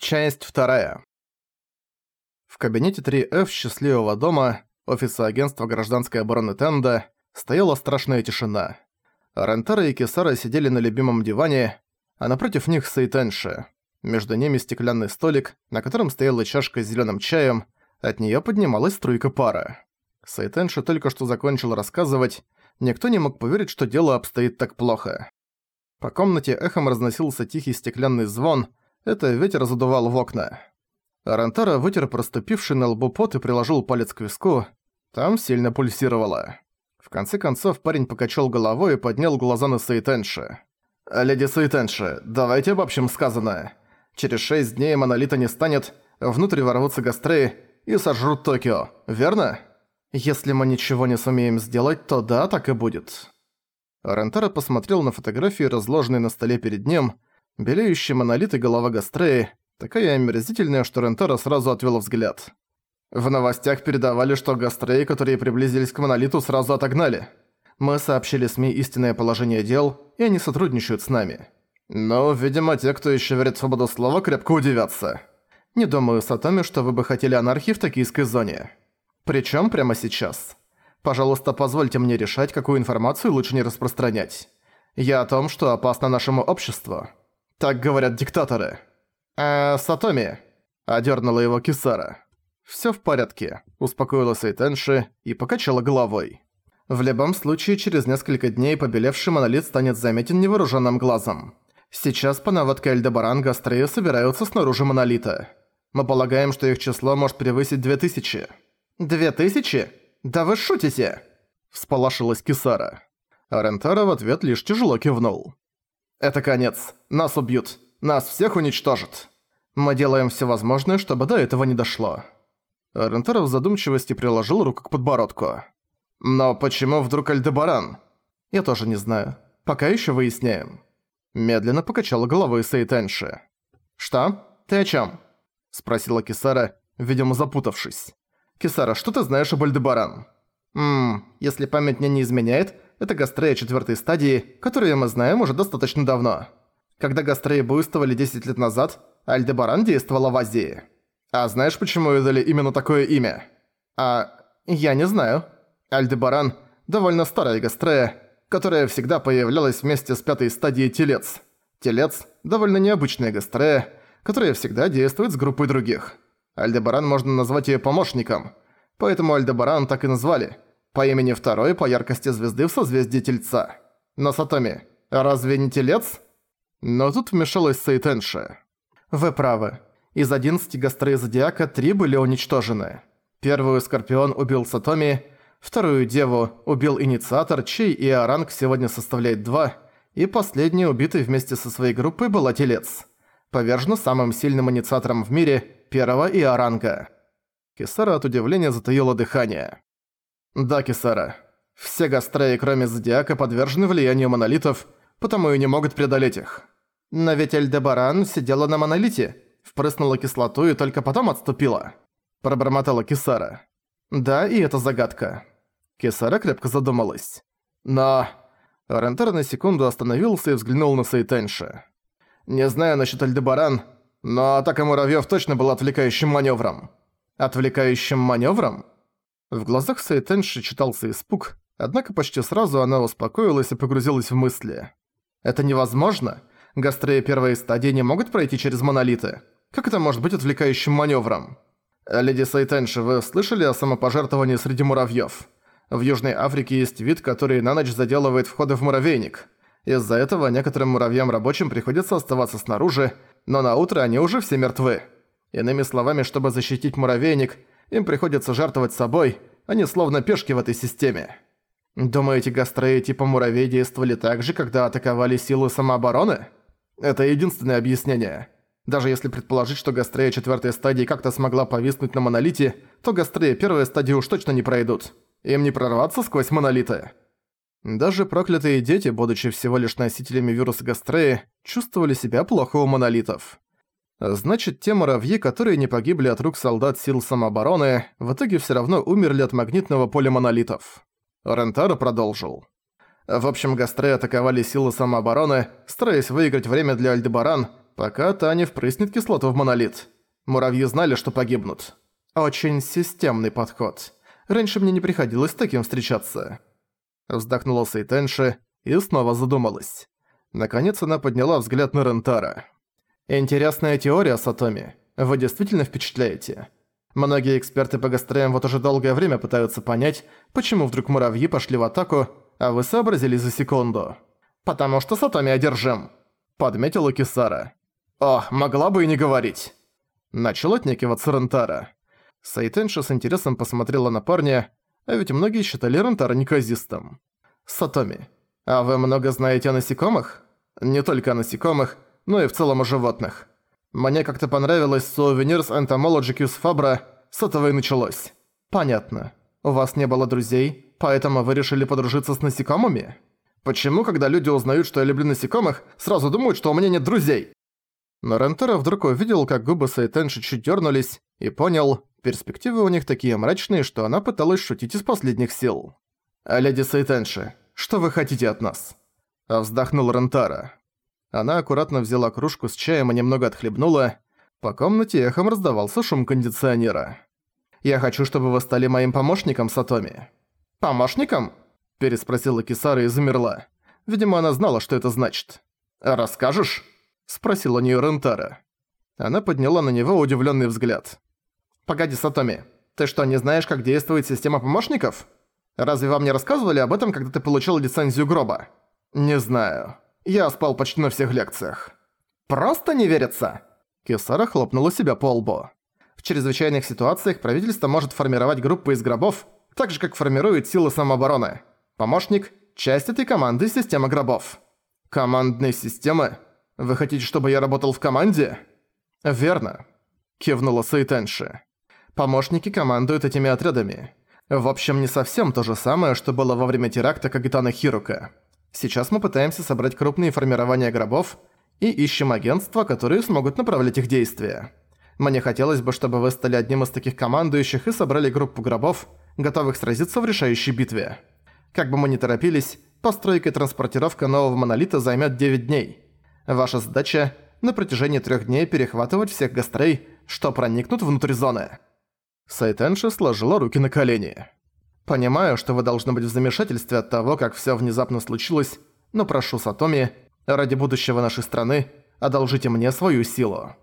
Часть вторая. В кабинете 3F счастливого дома, офиса агентства гражданской обороны Тенда, стояла страшная тишина. Рентара и Кисара сидели на любимом диване, а напротив них Сейтенши. Между ними стеклянный столик, на котором стояла чашка с зеленым чаем, от нее поднималась струйка пара. Сейтенши только что закончил рассказывать, никто не мог поверить, что дело обстоит так плохо. По комнате эхом разносился тихий стеклянный звон, это ветер задувал в окна. Арантара вытер проступивший на лбу пот и приложил палец к виску. Там сильно пульсировало. В конце концов парень покачал головой и поднял глаза на Сейтенши. «Леди Сейтенши, давайте обобщим сказанное. Через шесть дней Монолита не станет, внутрь ворвутся гастреи и сожрут Токио, верно? Если мы ничего не сумеем сделать, то да, так и будет». Рентара посмотрел на фотографии, разложенные на столе перед ним. Белеющий монолит и голова Гастреи, такая омерзительная, что Рентара сразу отвел взгляд. В новостях передавали, что Гастреи, которые приблизились к монолиту, сразу отогнали. Мы сообщили СМИ истинное положение дел, и они сотрудничают с нами. Но, видимо, те, кто еще верит в свободу слова, крепко удивятся. Не думаю, Сатоми, что вы бы хотели анархии в токийской зоне. Причем прямо сейчас. Пожалуйста, позвольте мне решать, какую информацию лучше не распространять. Я о том, что опасно нашему обществу. Так говорят диктаторы. «Э, Сатоми», — одернула его Кисара. Всё в порядке», — успокоила Сейтенши и покачала головой. В любом случае, через несколько дней побелевший монолит станет заметен невооруженным глазом. Сейчас по наводке Эльдебаран Гастрея собираются снаружи монолита. Мы полагаем, что их число может превысить две тысячи. Две тысячи? «Да вы шутите!» – всполошилась Кисара. А Рентара в ответ лишь тяжело кивнул. «Это конец. Нас убьют. Нас всех уничтожат. Мы делаем все возможное, чтобы до этого не дошло». Рентара в задумчивости приложил руку к подбородку. «Но почему вдруг Альдебаран?» «Я тоже не знаю. Пока еще выясняем». Медленно покачала головой Сейтенши. «Что? Ты о чем? спросила Кисара, видимо запутавшись. «Кисара, что ты знаешь об Альдебаран?» «Ммм, если память мне не изменяет, это гастрея четвертой стадии, которую мы знаем уже достаточно давно. Когда гастреи буйствовали 10 лет назад, Альдебаран действовала в Азии. А знаешь, почему ей дали именно такое имя? А я не знаю. Альдебаран – довольно старая гастрея, которая всегда появлялась вместе с пятой стадией Телец. Телец – довольно необычная гастрея, которая всегда действует с группой других. Альдебаран можно назвать её помощником, поэтому Альдебаран так и назвали, по имени второй по яркости звезды в созвездии Тельца. Но Сатоми, разве не Телец? Но тут вмешалась Сейтенши. Вы правы. Из 11 гастрей Зодиака три были уничтожены. Первую Скорпион убил Сатоми, вторую Деву убил Инициатор, чей Иоранг сегодня составляет два, и последний, убитый вместе со своей группой, была Телец. Повержена самым сильным инициатором в мире – первого Иоранга. Кисара от удивления затаила дыхание. «Да, Кисара. Все гастреи, кроме Зодиака, подвержены влиянию монолитов, потому и не могут преодолеть их. Но ведь Эльдебаран сидела на монолите, впрыснула кислоту и только потом отступила», – пробормотала Кисара. «Да, и это загадка». Кисара крепко задумалась. «Но...» Рентер на секунду остановился и взглянул на Сейтенши. «Не знаю насчет Альдебаран, но атака муравьёв точно была отвлекающим манёвром. Отвлекающим манёвром? В глазах Сайтенши читался испуг, однако почти сразу она успокоилась и погрузилась в мысли. Это невозможно. Гастреи первой стадии не могут пройти через монолиты. Как это может быть отвлекающим манёвром? Леди Сайтенши, вы слышали о самопожертвовании среди муравьёв? В Южной Африке есть вид, который на ночь заделывает входы в муравейник. Из-за этого некоторым муравьям рабочим приходится оставаться снаружи, но на утро они уже все мертвы. Иными словами, чтобы защитить муравейник, им приходится жертвовать собой, они словно пешки в этой системе. Думаете, гастреи типа муравей действовали так же, когда атаковали силы самообороны? Это единственное объяснение. Даже если предположить, что гастрея четвертой стадии как-то смогла повиснуть на монолите, то гастреи первой стадии уж точно не пройдут. Им не прорваться сквозь монолиты. Даже проклятые дети, будучи всего лишь носителями вируса Гастреи, чувствовали себя плохо у монолитов. Значит, те муравьи, которые не погибли от рук солдат сил самообороны, в итоге все равно умерли от магнитного поля монолитов. Рентаро продолжил. В общем, Гастреи атаковали силы самообороны, стараясь выиграть время для Альдебаран, Пока та не впрыснет кислоту в монолит. Муравьи знали, что погибнут. Очень системный подход. Раньше мне не приходилось с таким встречаться. Вздохнула Сейтенши и снова задумалась. Наконец она подняла взгляд на Рентара. «Интересная теория, Сатоми. Вы действительно впечатляете. Многие эксперты по гастроям вот уже долгое время пытаются понять, почему вдруг муравьи пошли в атаку, а вы сообразили за секунду. «Потому что Сатоми одержим», — подметила Кисара. «О, могла бы и не говорить». Начал отнекиваться Рентара. Сайтенша с интересом посмотрела на парня, а ведь многие считали Рентара неказистым. «Сатоми, а вы много знаете о насекомых? Не только о насекомых, но и в целом о животных. Мне как-то понравилось Souvenirs Entomologicus Fabra, с этого и началось. Понятно. У вас не было друзей, поэтому вы решили подружиться с насекомыми? Почему, когда люди узнают, что я люблю насекомых, сразу думают, что у меня нет друзей? Но Рентера вдруг увидел, как губы Сайтенши чуть дернулись, и понял, перспективы у них такие мрачные, что она пыталась шутить из последних сил. «А леди Сайтенши, что вы хотите от нас?» а Вздохнул Рентара. Она аккуратно взяла кружку с чаем и немного отхлебнула. По комнате эхом раздавался шум кондиционера. «Я хочу, чтобы вы стали моим помощником, Сатоми». «Помощником?» – переспросила Кисара и замерла. Видимо, она знала, что это значит. «Расскажешь?» – спросил у неё Рентара. Она подняла на него удивлённый взгляд. «Погоди, Сатоми, ты что, не знаешь, как действует система помощников? Разве вам не рассказывали об этом, когда ты получил лицензию гроба?» «Не знаю». Я спал почти на всех лекциях. Просто не верится. Кесара хлопнула себя по лбу. В чрезвычайных ситуациях правительство может формировать группы из гробов, так же как формирует силы самообороны. Помощник – часть этой команды системы гробов. Командной системы? Вы хотите, чтобы я работал в команде? Верно. Кивнула Сайтенши. Помощники командуют этими отрядами. В общем, не совсем то же самое, что было во время теракта Кагитана Хирука. Сейчас мы пытаемся собрать крупные формирования гробов и ищем агентства, которые смогут направлять их действия. Мне хотелось бы, чтобы вы стали одним из таких командующих и собрали группу гробов, готовых сразиться в решающей битве. Как бы мы ни торопились, постройка и транспортировка нового монолита займет 9 дней. Ваша задача – на протяжении трех дней перехватывать всех гастрей, что проникнут внутрь зоны. Сайтенши сложила руки на колени. Понимаю, что вы должны быть в замешательстве от того, как всё внезапно случилось, но прошу Сатоми, ради будущего нашей страны, одолжите мне свою силу».